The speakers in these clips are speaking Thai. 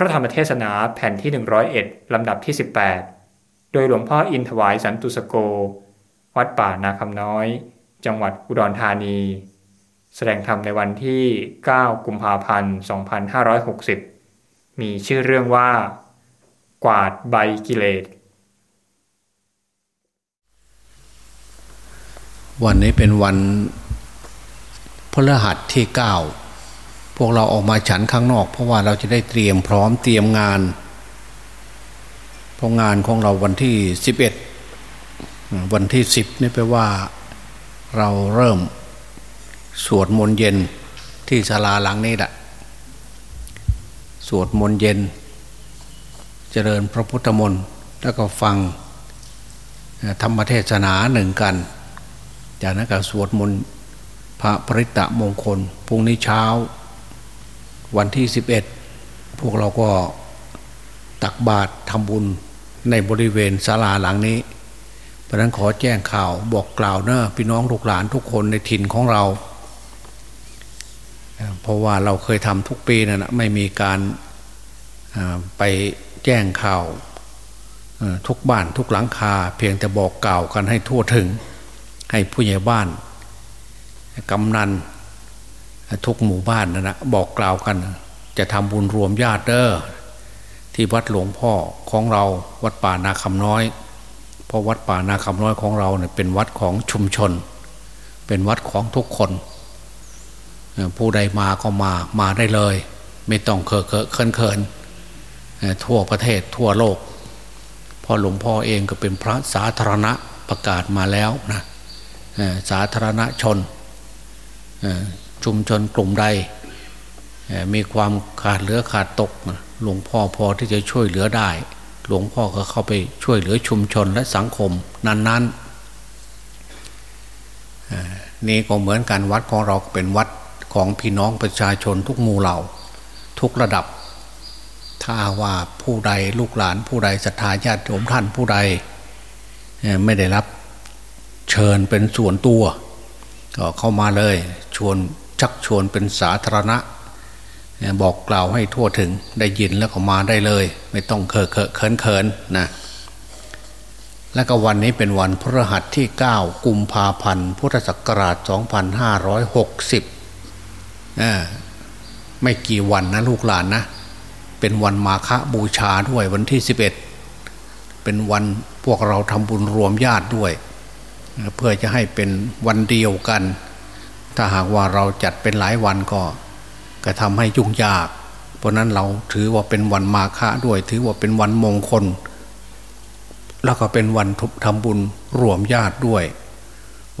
ระธรรมเทศนาแผ่นที่ 101 ลำดับที่ 18 โดยหลวงพ่ออินถวายสันตุสโก วัดป่านาคำน้อย จังหวัดอุดรธานี แสดงธรรมในวันที่ 9 กุมภาพันธ์ 2560 มีชื่อเรื่องว่า กวาดใบกิเลส วันนี้เป็นวันพฤหัสที่เก้า วกเราออกมาฉันข้างนอก เพราะว่าเราจะได้เตรียมพร้อมเตรียมงานเพราะงานของเราวันที่สิบเอ็ดวันที่สิบนี่แปลว่า เราเริ่มสวดมนต์เย็นที่ศาลาหลังนี้แหละสวดมนต์เย็น เจริญพระพุทธมนต์แล้วก็ฟังธรรมเทศนาหนึ่งกัน จากนั้นก็สวดมนต์พระปริตะมงคลพรุ่งนี้เช้า วันที่สิบเอ็ดพวกเราก็ตักบาตรทำบุญในบริเวณศาลาหลังนี้ เพราะนั้นขอแจ้งข่าวบอกกล่าวเนะพี่น้องลูกหลานทุกคนในถิ่นของเรา เพราะว่าเราเคยทำทุกปีนะ่ะไม่มีการไปแจ้งข่าวทุกบ้านทุกหลังคา เพียงแต่บอกกล่าวกันให้ทั่วถึง ให้ผู้ใหญ่บ้านกำนัน ทุกหมู่บ้านนะนะบอกกล่าวกัน จะทำบุญรวมญาติเด้อที่วัดหลวงพ่อของเราวัดป่านาคำน้อย เพราะวัดป่านาคำน้อยของเราเนี่ยเป็นวัดของชุมชน เป็นวัดของทุกคนผู้ใดมาก็มามาได้เลย ไม่ต้องเคอะเคอะเคินเคินทั่วประเทศทั่วโลกพอหลวงพ่อเองก็เป็นพระสาธารณะประกาศมาแล้วนะสาธารณชน ชุมชนกลุ่มใดมีความขาดเหลือขาดตกหลวงพ่อพอที่จะช่วยเหลือได้ หลวงพ่อก็เข้าไปช่วยเหลือชุมชนและสังคมนั้นๆนี่ก็เหมือนกันวัดของเราเป็นวัดของพี่น้องประชาชนทุกหมู่เหล่า ทุกระดับ ถ้าว่าผู้ใดลูกหลานผู้ใดศรัทธาญาติโยมท่านผู้ใดไม่ได้รับเชิญเป็นส่วนตัว ก็เข้ามาเลยชวน ชักชวนเป็นสาธารณะ บอกกล่าวให้ทั่วถึงได้ยินแล้วก็มาได้เลย ไม่ต้องเคอะเคอะเขินเขินนะและก็วันนี้เป็นวันพฤหัสที่ 9 กุมภาพันธ์ พุทธศักราช 2560 ไม่กี่วันนะลูกหลานนะ เป็นวันมาฆบูชาด้วยวันที่ 11 เป็นวันพวกเราทำบุญรวมญาติด้วย เพื่อจะให้เป็นวันเดียวกัน ถ้าหากว่าเราจัดเป็นหลายวันก็ก็ทำให้ยุ่งยาก เพราะนั้นเราถือว่าเป็นวันมาฆะด้วย ถือว่าเป็นวันมงคล แล้วก็เป็นวันทุบทำบุญรวมญาติด้วย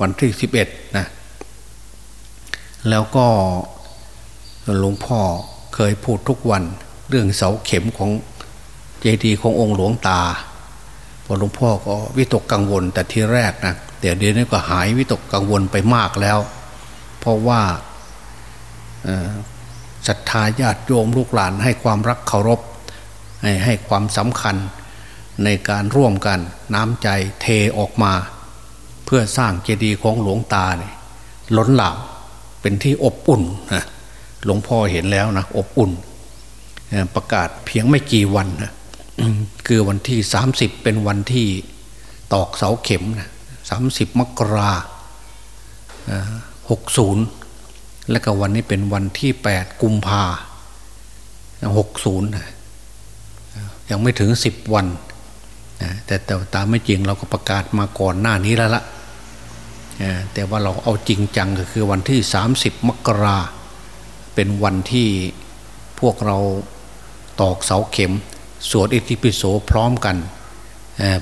วันที่สิบเอ็ดนะแล้วก็หลวงพ่อเคยพูดทุกวันเรื่องเสาเข็มของเจดีย์ขององค์หลวงตาพอหลวงพ่อก็วิตกกังวลแต่ทีแรกนะแต่เดี๋ยวนี้ก็หายวิตกกังวลไปมากแล้ว เพราะว่าศรัทธาญาติโยมลูกหลานให้ความรักเคารพให้ให้ความสำคัญในการร่วมกันน้ำใจเทออกมา เพื่อสร้างเจดีย์ของหลวงตาเนี่ยล้นหลามเป็นที่อบอุ่นนะหลวงพ่อเห็นแล้วนะอบอุ่น ประกาศเพียงไม่กี่วันนะคือวันที่สามสิบเป็นวันที่ตอกเสาเข็มนะสามสิบมกรา หกศูนย์และก็วันนี้เป็นวันที่แปดกุมภาหกศูนย์ยังไม่ถึงสิบวัน แต่แต่ตามไม่จริงเราก็ประกาศมาก่อนหน้านี้แล้วละแต่ว่าเราเอาจริงจังก็คือวันที่สามสิบมกราเป็นวันที่พวกเราตอกเสาเข็ม สวดอิติปิโสพร้อมกัน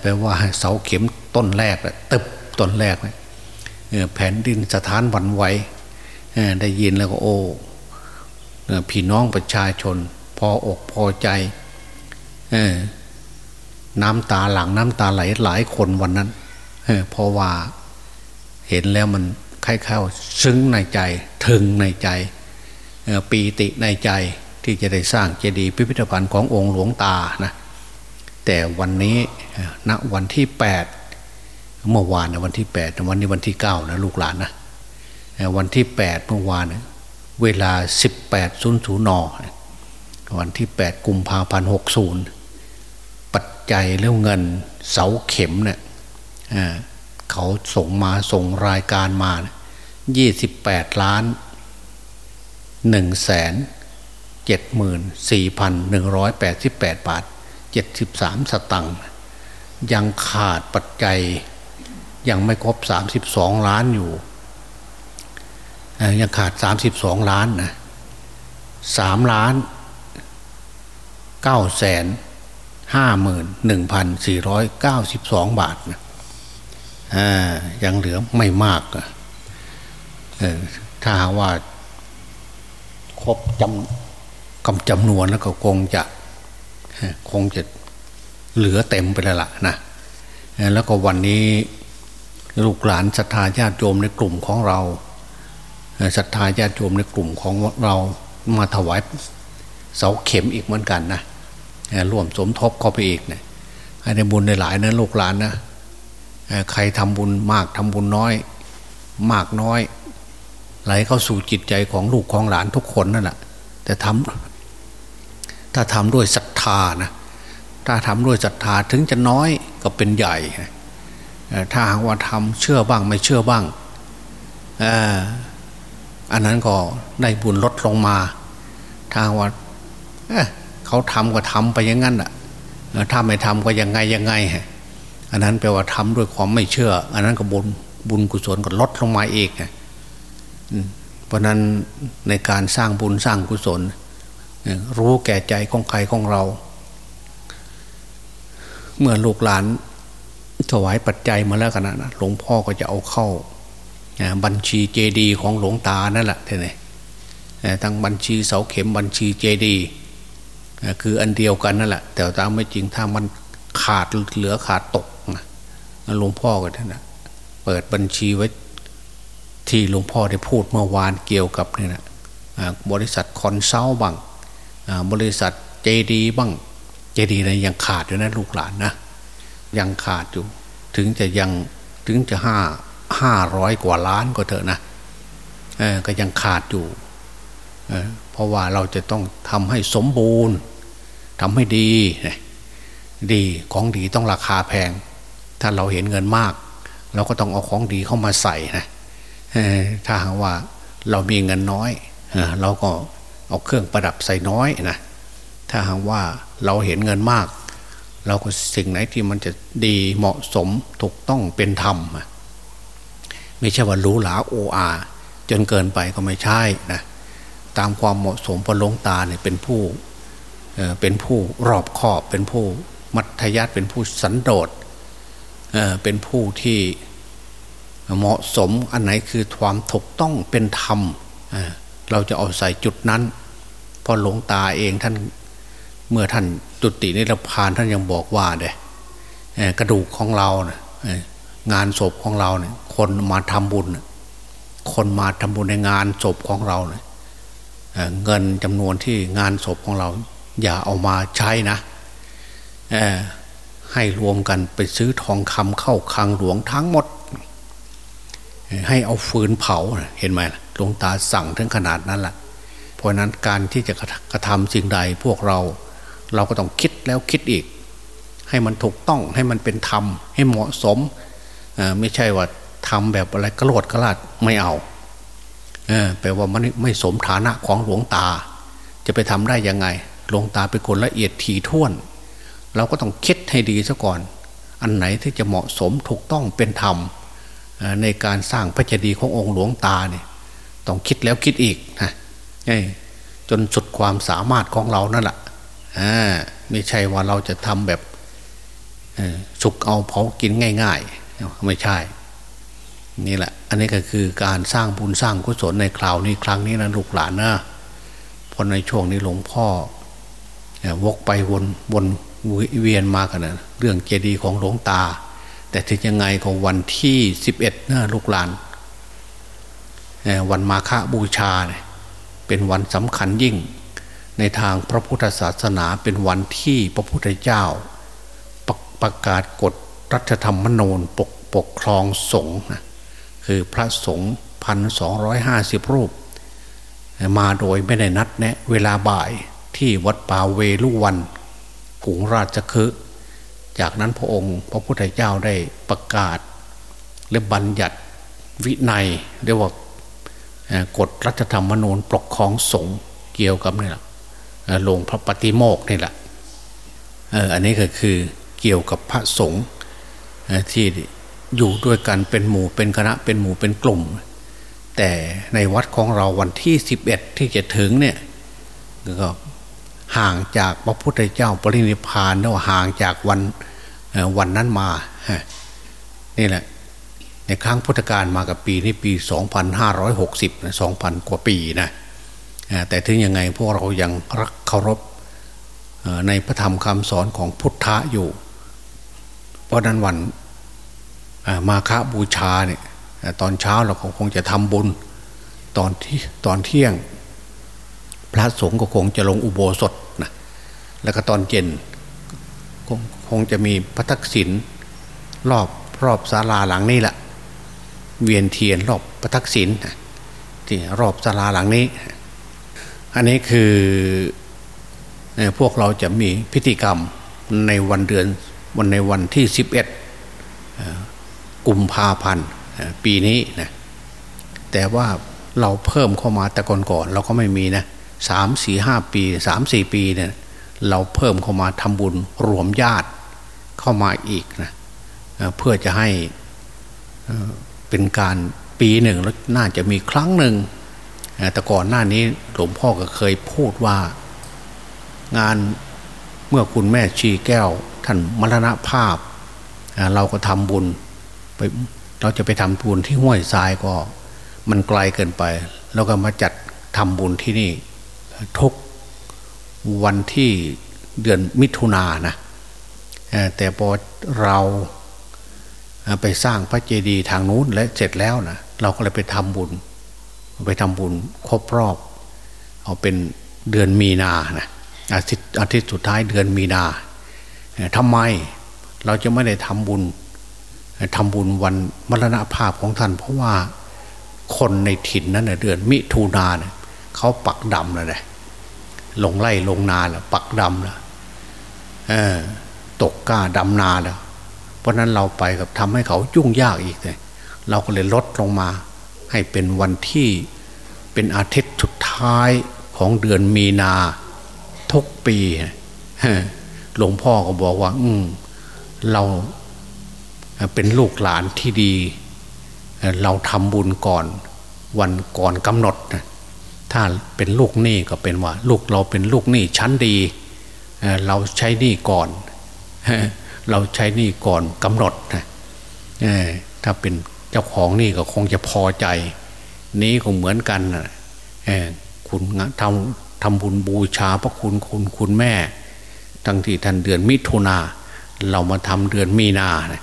แปลว่าเสาเข็มต้นแรกตึบต้นแรกเลย แผ่นดินสถานวันไหวได้ยินแล้วก็โอ้พี่น้องประชาชน พออกพอใจน้ำตาหลังน้ำตาไหลหลายคนวันนั้นเพราะว่าเห็นแล้วมันคล้ายๆซึ้งในใจถึงในใจปีติในใจที่จะได้สร้างเจดีย์พิพิธภัณฑ์ขององค์หลวงตานะแต่วันนี้ณวันที่แปด เมื่อวานนะวันที่แปดวันนี้วันที่เก้านะลูกหลานนะวันที่แปดเมื่อวานเวลาสิบแปดศูนย์ศูนย์นวันที่แปดกุมภาพันธ์หกศูนย์ปัจจัยเรื่องเงินเสาเข็มเนี่ยเขาส่งมาส่งรายการมายี่สิบแปดล้านหนึ่งแสนเจ็ดหมื่นสี่พันหนึ่งร้อยแปดสิบแปดบาทเจ็ดสิบสามสตังค์ยังขาดปัจจัย ยังไม่ครบสามสิบสองล้านอยู่ยังขาดสามสิบสองล้านนะสามล้านเก้าแสนห้าหมื่นหนึ่งพันสี่ร้อยเก้าสิบสองบาทนะยังเหลือไม่มากถ้าว่าครบจำกำจำนวนแล้วก็คงจะคงจะเหลือเต็มไปแล้วล่ะนะแล้วก็วันนี้ ลูกหลานศรัทธาญาติโยมในกลุ่มของเราศรัทธาญาติโยมในกลุ่มของเรามาถวายเสาเข็มอีกเหมือนกันนะร่วมสมทบเข้าไปอีกเนะให้ในบุญในหลายนะลูกหลานนะใครทำบุญมากทำบุญน้อย มากน้อย ไหลเข้าสู่จิตใจของลูกของหลานทุกคนนั่นแหละแต่ทำถ้าทำด้วยศรัทธานะถ้าทำด้วยศรัทธาถึงจะน้อยก็เป็นใหญ่ ถ้าหากว่าทำเชื่อบ้างไม่เชื่อบ้างอันนั้นก็ได้บุญลดลงมาทางว่าเเขาทำก็ทำไปอย่างนั้นอะถ้าไม่ทำก็ยังไงยังไงอันนั้นแปลว่าทำด้วยความไม่เชื่อ อันนั้นก็บุญบุญกุศลก็ลดลงมาเองเพราะนั้นในการสร้างบุญสร้างกุศล รู้แก่ใจของใครของเรา เมื่อลูกหลาน ถวายปัจจัยมาแล้วกันนะหลวงพ่อก็จะเอาเข้าบัญชีเจดีของหลวงตานั่นแหละท่านนี่ทั้งบัญชีเสาเข็มบัญชีเจดีคืออันเดียวกันนั่นแหละ แต่ตามไม่จริงถ้ามันขาดเหลือขาดตกหลวงพ่อก็ท่านนะเปิดบัญชีไว้ที่หลวงพ่อได้พูดเมื่อวานเกี่ยวกับเนี่ยนะบริษัทคอนเซิลบังบริษัทเจดีบ้างเจดีนะยังขาดอยู่นะลูกหลานนะ ยังขาดอยู่ ถึงจะยังถึงจะห้าห้าร้อยกว่าล้านก็เถอะนะก็ยังขาดอยู่เเพราะว่าเราจะต้องทำให้สมบูรณ์ทำให้ดีดีของดีต้องราคาแพง ถ้าเราเห็นเงินมาก เราก็ต้องเอาของดีเข้ามาใส่นะถ้าหากว่าเรามีเงินน้อยเราก็เอาเครื่องประดับใส่น้อยนะถ้าหากว่าเราเห็นเงินมาก เราก็สิ่งไหนที่มันจะดีเหมาะสมถูกต้องเป็นธรรมไม่ใช่ว่ารู้หลาโออาจนเกินไปก็ไม่ใช่นะตามความเหมาะสมพระลงตาเนี่ยเป็นผู้เป็นผู้รอบคอบเป็นผู้มัธยัติเป็นผู้สันโดษเป็นผู้ที่เหมาะสมอันไหนคือความถูกต้องเป็นธรรมเราจะเอาใส่จุดนั้นพอหลวงตาเองท่าน เมื่อท่านจุตินิพพานท่านยังบอกว่าเด้กระดูกของเรานะงานศพของเราเนี่ย คนมาทำบุญ คนมาทำบุญในงานศพของเราเนี่ยเงินจำนวนที่งานศพของเรา อย่าเอามาใช้นะให้รวมกันไปซื้อทองคำเข้าคลังหลวงทั้งหมด ให้เอาฟืนเผาเห็นไหมหลวงตาสั่งถึงขนาดนั้นแหละเพราะนั้นการที่จะกระทำสิ่งใดพวกเรา เราก็ต้องคิดแล้วคิดอีก ให้มันถูกต้องให้มันเป็นธรรม ให้เหมาะสมไม่ใช่ว่าทำแบบอะไรกระโดดกระลาดไม่เอาเออแปลว่ามันไม่สมฐานะของหลวงตา จะไปทำได้ยังไง หลวงตาเป็นคนละเอียดถี่ถ้วน เราก็ต้องคิดให้ดีซะก่อน อันไหนที่จะเหมาะสมถูกต้องเป็นธรรมในการสร้างพระเจดีย์ขององค์หลวงตาเนี่ยต้องคิดแล้วคิดอีกนะจนสุดความสามารถของเรานั่นแหละ ไม่ใช่ว่าเราจะทำแบบสุกเอาเผากินง่าย ๆ ไม่ใช่ นี่แหละ อันนี้ก็คือการสร้างบุญสร้างกุศลในคราวนี้ครั้งนี้นะลูกหลานนะพราะในช่วงนี้หลวงพ่อวกไปวนวนเวียนมากันนะเรื่องเจดีย์ของหลวงตา แต่ถึงยังไงของวันที่สิบเอ็ดนะลูกหลานวันมาฆบูชา เป็นวันสำคัญยิ่ง ในทางพระพุทธศาสนาเป็นวันที่พระพุทธเจ้าประกาศกฎรัฐธรรมนูญปกปกครองสงฆ์นะคือพระสงฆ์พันสองร้อยห้าสิบรูป มาโดยไม่ได้นัดแนะ เวลาบ่ายที่วัดป่าเวลุวันผงราชคฤห์จากนั้นพระองค์ พระพุทธเจ้าได้ประกาศและบัญญัติวินัยเรียกว่ากฎรัฐธรรมนูญปกครองสงฆ์เกี่ยวกับนี่แห ลงพระปฏิโมกนี่แหละอันนี้ก็คือเกี่ยวกับพระสงฆ์ที่อยู่ด้วยกันเป็นหมู่เป็นคณะเป็นหมู่เป็นกลุ่ม แต่ในวัดของเราวันที่สิบเอ็ดที่จะถึงเนี่ยก็ห่างจากพระพุทธเจ้าปรินิพานแล้วห่างจากวันวันนั้นมานี่แหละในครั้งพุทธกาลมากับปีนี้ปี 2560นะ2,000 กว่าปีนะ แต่ถึงยังไงพวกเรายังรักเคารพในพระธรรมคำสอนของพุทธะอยู่ เพราะนั้นวันมาฆบูชาเนี่ยตอนเช้าเราคงจะทำบุญตอนที่ตอนเที่ยง พระสงฆ์ก็คงจะลงอุโบสถนะแล้วก็ตอนเย็นคงคงจะมีพระทักษิณรอบรอบศาลาหลังนี้แหละเวียนเทียนรอบพระทักษิณที่รอบศาลาหลังนี้ อันนี้คือพวกเราจะมีพิธีกรรมในวันเดือนวันในวันที่สิบเอ็ดกุมภาพันธ์ปีนี้นะแต่ว่าเราเพิ่มเข้ามาแต่ก่อนๆเราก็ไม่มีนะสามสี่ห้าปีสามสี่ปีเนี่ยเราเพิ่มเข้ามาทำบุญรวมญาติเข้ามาอีกนะเพื่อจะให้เป็นการปีหนึ่งแล้วน่าจะมีครั้งหนึ่ง แต่ก่อนหน้านี้หลวงพ่อก็เคยพูดว่า งานเมื่อคุณแม่ชีแก้ว ท่านมรณภาพ เราก็ทำบุญไปเราจะไปทำบุญที่ห้วยทรายก็ มันไกลเกินไปเราก็มาจัดทำบุญที่นี่ทุกวันที่เดือนมิถุนานะแต่พอเราไปสร้างพระเจดีย์ทางนู้นและเสร็จแล้วนะเราก็เลยไปทำบุญ ไปทำบุญครบรอบ เอาเป็นเดือนมีนานะอาทิตย์อาทิตย์สุดท้ายเดือนมีนาทำไมเราจะไม่ได้ทำบุญทำบุญวันมรณภาพของท่าน เพราะว่าคนในถิ่นนั้นเดือนมิถุนาเนี่ยเขาปักดำแล้วนะลงไล่ลงนาแล้วปักดำแล้วตกก้าดำนาแล้ว เพราะนั้นเราไปกับทำให้เขายุ่งยากอีกเลยเราก็เลยลดลงมา ให้เป็นวันที่เป็นอาทิตย์สุดท้ายของเดือนมีนาทุกปีหลวงพ่อก็บอกว่า อืเราเป็นลูกหลานที่ดี เราทำบุญก่อน วันก่อนกำหนดนะถ้าเป็นลูกหนี้ก็เป็นว่า ลูกเราเป็นลูกหนี้ชั้นดี เราใช้หนี้ก่อน เราใช้หนี้ก่อนกำหนดนะถ้าเป็น เจ้าของนี้ก็คงจะพอใจ นี้ก็เหมือนกันนะคุณทำทำบุญบูชาพระคุณคุณคุณแม่ ทั้งที่ท่านเดือนมิถุนาเรามาทำเดือนมีนานะ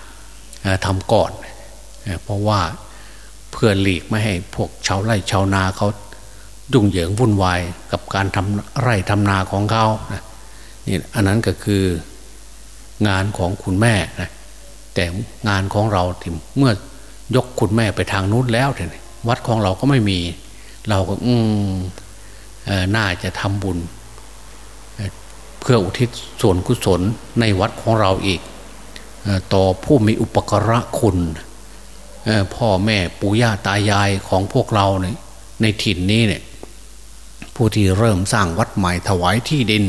ทำก่อน เพราะว่าเพื่อหลีกไม่ให้พวกชาวไร่ชาวนาเขาดุ่งเหยิงวุ่นวายกับการทำไร่ทำนาของเขานะนี่อันนั้นก็คืองานของคุณแม่นะแต่งานของเราที่เมื่อ ยกคุณแม่ไปทางนู้นแล้วเนี่ยวัดของเราก็ไม่มี เราก็อืมน่าจะทำบุญ เพื่ออุทิศส่วนกุศลในวัดของเราอีก ต่อผู้มีอุปกระคุณพ่อแม่ปู่ย่าตายายของพวกเราเนี่ยในถิ่นนี้เนี่ยผู้ที่เริ่มสร้างวัดใหม่ถวายที่ดิน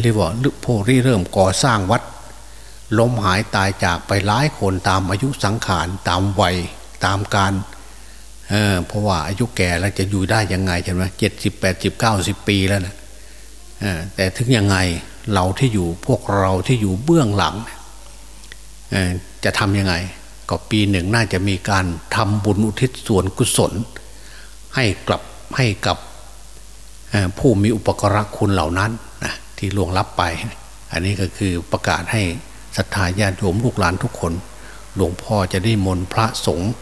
เรียกว่าผู้ที่เริ่มก่อสร้างวัด ล้มหายตายจากไปหลายคนตามอายุสังขารตามวัยตามการเเพราะว่าอายุแก่แล้วจะอยู่ได้ยังไงใช่ไหมเจ็ดสิบแปดสิบเก้าสิบปีแล้วนะแต่ถึงยังไงเราที่อยู่พวกเราที่อยู่เบื้องหลังจะทำยังไง ก็ปีหนึ่งน่าจะมีการทำบุญอุทิศส่วนกุศล ให้กลับให้กับผู้มีอุปกรณ์คุณเหล่านั้นนะที่ล่วงลับไป อันนี้ก็คือประกาศให้ ศรัทธาญาติโยมลูกหลานทุกคน หลวงพ่อจะได้มนพระสงฆ์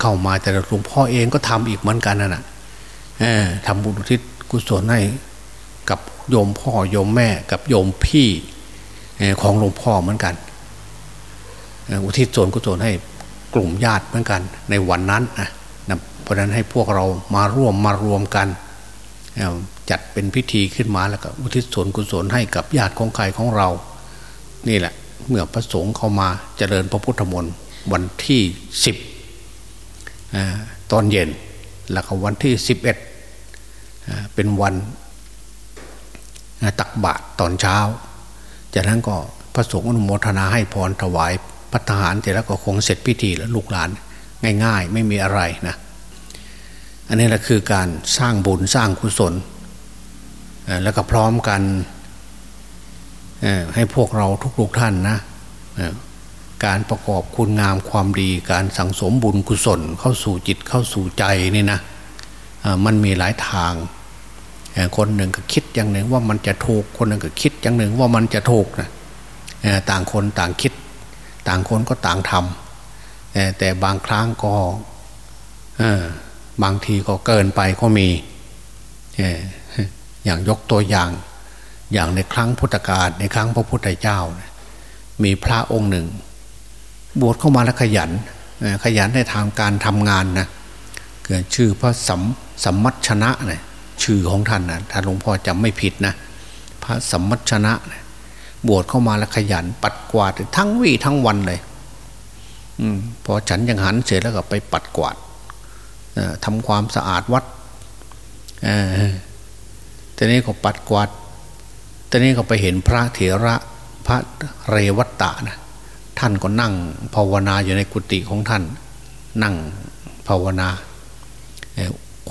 เข้ามาแต่หลวงพ่อเองก็ทำอีกเหมือนกันนะ่ะทำบุญทิศกุศลให้กับโยมพ่อโยมแม่กับโยมพี่ของหลวงพ่อเหมือนกันอุทิศส่วนกุศลให้กลุ่มญาติเหมือนกัน ในวันนั้นนะเพราะนั้นให้พวกเรามาร่วมมารวมกันจัดเป็นพิธีขึ้นมาแล้วก็อุทิศส่วนกุศลให้กับญาติของใครของเรา นี่แหละ เมื่อพระสงฆ์เข้ามาเจริญพระพุทธมนต์วันที่สิบตอนเย็น แล้วก็วันที่สิบเอ็ดเป็นวันตักบาตรตอนเช้า จากนั้นก็พระสงฆ์อนุโมทนาให้พรถวายพัฒหารเสร็จแล้วก็คงเสร็จพิธีแล้วลูกหลานง่าย ๆ ไม่มีอะไรนะ อันนี้แหละคือการสร้างบุญสร้างกุศลแล้วก็พร้อมกัน ให้พวกเราทุกๆท่านนะการประกอบคุณงามความดีการสั่งสมบุญกุศลเข้าสู่จิตเข้าสู่ใจนี่นะมันมีหลายทาง คนหนึ่งก็คิดอย่างหนึ่งว่ามันจะถูกคนหนึ่งก็คิดอย่างหนึ่งว่ามันจะถูกนะต่างคนต่างคิด ต่างคนก็ต่างทำแต่บางครั้งก็บางทีก็เกินไปก็มีอย่างยกตัวอย่าง อย่างในครั้งพุทธกาลในครั้งพระพุทธเจ้า มีพระองค์หนึ่ง บวชเข้ามาแล้วขยันขยันในทางการทำงานนะเกิดชื่อพระสัมสัมมัชนะเนี่ยชื่อของท่านนะถ้าหลวงพ่อจำไม่ผิดนะ พระสัมมัชนะนะบวชเข้ามาแล้วขยัน ปัดกวาดทั้งวี่ทั้งวันเลยอืมพอฉันยังหันเสร็จแล้วก็ไปปัดกวาดทำความสะอาดวัดตอนนี้ก็ปัดกวาด ตอนนี้ก็ไปเห็นพระเถระพระเรวัตตะนะท่านก็นั่งภาวนาอยู่ในกุฏิของท่าน นั่งภาวนา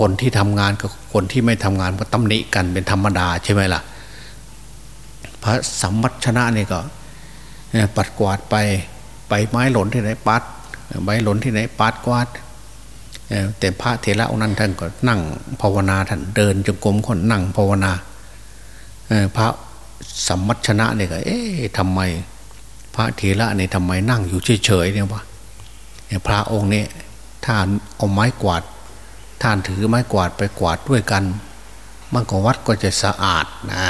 คนที่ทำงานกับคนที่ไม่ทำงานก็ตำหนิกันเป็นธรรมดาใช่ไหมล่ะ พระสัมมัชนะนี่ก็ปัดกวาดไปไปไม้หล่นที่ไหนปัดไม้หล่นที่ไหนปัดกวาดแต่พระเถระองค์นั้นท่านก็นั่งภาวนาท่านเดินจงกรมคนนั่งภาวนาพระ สัมมัชนะเนี่ยก็เอ๊ะทำไม พระเถระเนี่ยทำไมนั่งอยู่เฉยๆเนี่ยวะพระองค์เนี้ถ้าเอาไม้กวาด ท่านถือไม้กวาดไปกวาดด้วยกัน มันก็วัดก็จะสะอาดนะ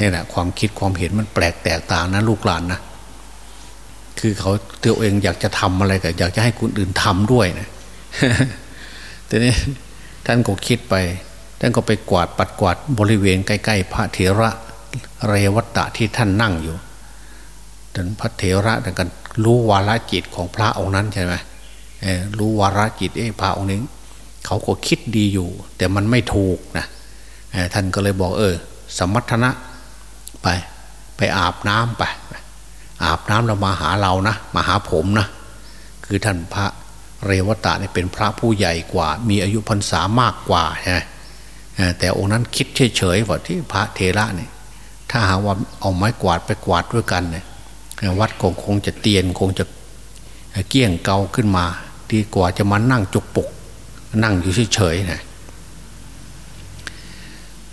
นี่แหละความคิดความเห็นมันแปลกแตกต่างนะลูกหลานนะคือเขาตัวเองอยากจะทำอะไรก็อยากจะให้คนอื่นทำด้วยนะทีนี้ท่านก็คิดไป ท่านก็ไปกวาดปัดกวาดบริเวณใกล้ ๆ พระเถระ เรวัตตะที่ท่านนั่งอยู่ท่านพระเถระท่านก็รู้วาระจิตของพระองค์นั้นใช่ไหมรู้วาระจิตเอ้พระองค์นี้เขาก็คิดดีอยู่ แต่มันไม่ถูกนะท่านก็เลยบอกเออ สมัทนะไปไปอาบน้ำไป อาบน้ำแล้วมาหาเรานะมาหาผมนะคือท่านพระเรวตะเนี่ยเป็นพระผู้ใหญ่กว่า มีอายุพรรษามากกว่าใช่แต่องค์นั้นคิดเฉยๆว่าที่พระเทระเนี่ย ถ้าหาว่าเอาไม้กวาดไปกวาดด้วยกันเนี่ยวัดคงคงจะเตียนคงจะเกี้ยงเกาขึ้นมา ดีกว่าจะมานั่งจุกปก นั่งอยู่เฉยๆนะ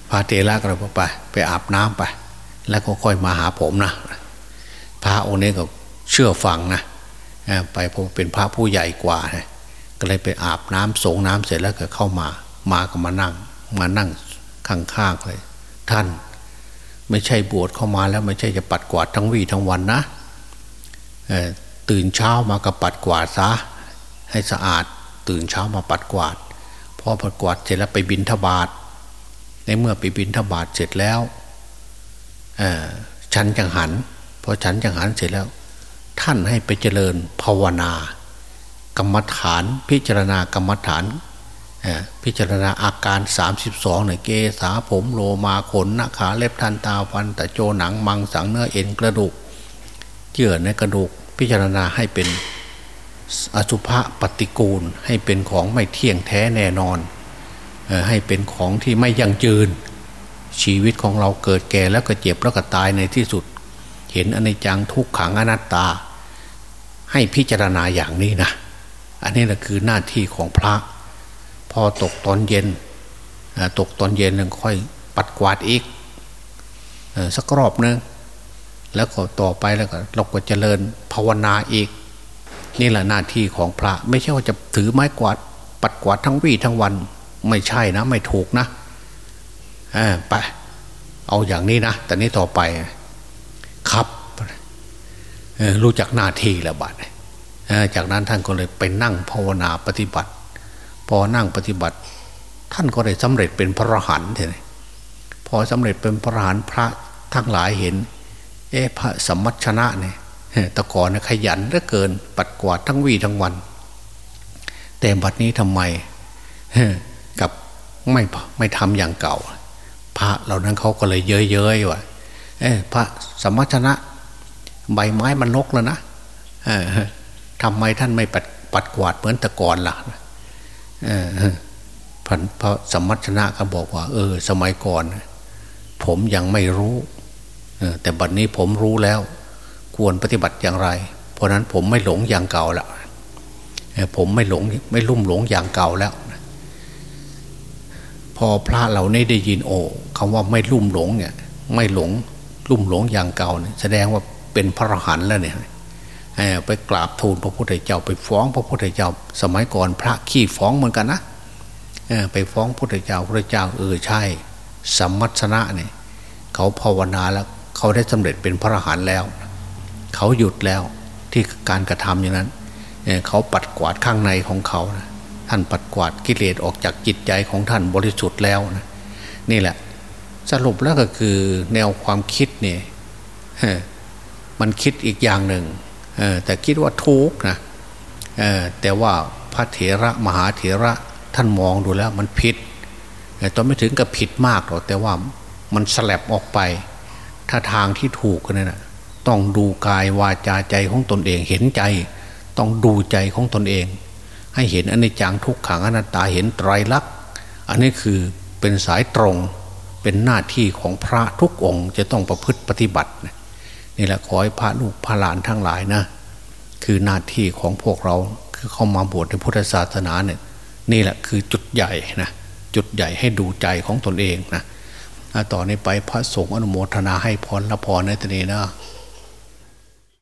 พระเทระก็เลยไป ไปอาบน้ำไป แล้วก็ค่อยมาหาผมนะพระองค์นี้ก็เชื่อฟังนะไปเพราะเป็นพระผู้ใหญ่กว่านะก็เลยไปอาบน้ำสงน้ำเสร็จแล้วก็เข้ามา มาก็มานั่ง มานั่งข้างๆเลย ท่าน ไม่ใช่บวชเข้ามาแล้วไม่ใช่จะปัดกวาดทั้งวี่ทั้งวันนะตื่นเช้ามาก็ปัดกวาดซะให้สะอาด ตื่นเช้ามาปัดกวาดพอปัดกวาดเสร็จแล้วไปบินทบาทในเมื่อไปบินทบาทเสร็จแล้วฉันจังหันพอฉันจังหันเสร็จแล้ว ท่านให้ไปเจริญภาวนา กรรมฐานพิจารณากรรมฐาน พิจารณาอาการ 32เนี่ยเกษาผมโลมาขนนาขาเล็บทันตาฟันตะโจหนังมังสังเนื้อเอ็นกระดูกเยื่อในกระดูกพิจารณาให้เป็นอสุภะปฏิกูลให้เป็นของไม่เที่ยงแท้แน่นอน ให้เป็นของที่ไม่ยั่งยืน ชีวิตของเราเกิดแก่แล้วก็เจ็บแล้วก็ตายในที่สุด เห็นอนิจจังทุกขังอนัตตา ให้พิจารณาอย่างนี้นะ อันนี้แหละคือหน้าที่ของพระ พอตกตอนเย็นตกตอนเย็นนึงค่อยปัดกวาดอีกสักรอบนึงแล้วก็ต่อไปแล้วก็เราก็เจริญภาวนาอีก นี่แหละหน้าที่ของพระ ไม่ใช่ว่าจะถือไม้กวาด ปัดกวาดทั้งวี่ทั้งวัน ไม่ใช่นะ ไม่ถูกนะไป เอาอย่างนี้นะแต่นี้ต่อไปครับรู้จักหน้าที่แล้วบัดจากนั้นท่านก็เลยไปนั่งภาวนาปฏิบัติ พอนั่งปฏิบัติ ท่านก็ได้สำเร็จเป็นพระอรหันต์เลยพอสำเร็จเป็นพระอรหันต์พระทั้งหลายเห็น เอ๊ะพระสมมัชนะเนี่ยตะกอนขยันเหลือเกิน ปัดกวาดทั้งวี่ทั้งวัน แต่บัดนี้ทำไมกับไม่ไม่ทำอย่างเก่า พระเหล่านั้นเขาก็เลยเย้ยๆว่าเอ๊ะพระสมัชนะ ใบไม้มันนกแล้วนะทำไมท่านไม่ปัดปัดกวาดเหมือนตะกอนล่ะ พระสมัชนะก็บอกว่า เออ สมัยก่อน ผมยังไม่รู้แต่บัดนนี้ผมรู้แล้ว ควรปฏิบัติอย่างไร เพราะนั้นผมไม่หลงอย่างเก่าแล้วผมไม่หลงไม่ลุ่มหลงอย่างเก่าแล้ว พอพระเหล่านี้ได้ยินโอ้คำว่าไม่ลุ่มหลงเนี่ย ไม่หลงลุ่มหลงอย่างเก่าเนี่ยแสดงว่าเป็นพระอรหันต์แล้วเนี่ย ไปกราบทูลพระพุทธเจ้าไปฟ้องพระพุทธเจ้า สมัยก่อนพระขี้ฟ้องเหมือนกันนะไปฟ้องพระพุทธเจ้าพระเจ้าเออใช่สัมมัชนะเนี่ยเขาภาวนาแล้วเขาได้สำเร็จเป็นพระอรหันต์แล้ว เขาหยุดแล้วที่การกระทำอย่างนั้นเขาปัดกวาดข้างในของเขานะท่านปัดกวาดกิเลสออกจากจิตใจของท่านบริสุทธิ์แล้วนะนี่แหละ สรุปแล้วก็คือแนวความคิดเนี่ยมันคิดอีกอย่างหนึ่ง แต่คิดว่าทุกนะแต่ว่าพระเถระมหาเถระท่านมองดูแล้วมันผิดตอนไม่ถึงกับผิดมากหรอกแต่ว่ามันสลับออกไป ถ้าทางที่ถูกนั่นนะต้องดูกายวาจาใจของตนเองเห็นใจ ต้องดูใจของตนเอง ให้เห็นอนิจจังทุกขังอนัตตาเห็นไตรลักษณ์อันนี้คือเป็นสายตรงเป็นหน้าที่ของพระทุกองค์จะต้องประพฤติปฏิบัติ นี่แหละขอให้พระลูกพระหลานทั้งหลายนะ คือหน้าที่ของพวกเราคือเข้ามาบวชในพุทธศาสนาเนี่ยนี่แหละคือจุดใหญ่นะจุดใหญ่ให้ดูใจของตนเองนะต่อนนี้ไปพระสงฆ์อนุโมทนาให้พรละพรในตนี้นะ